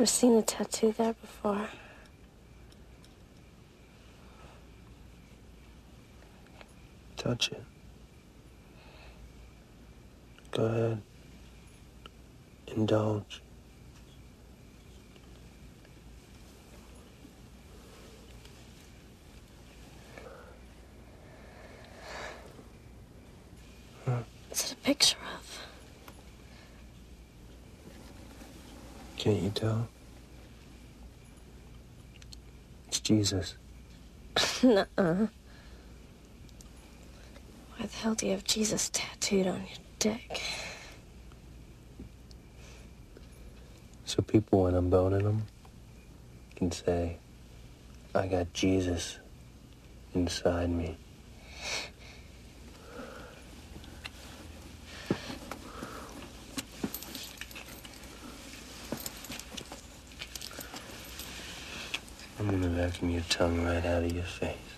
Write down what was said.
Never seen a tattoo there before. Touch it. Go ahead. Indulge. What's it a picture of? Can't you tell? It's Jesus. Nuh-uh. Why the hell do you have Jesus tattooed on your dick? So people, when I'm boning them, can say, I got Jesus inside me. I'm gonna vacuum your tongue right out of your face.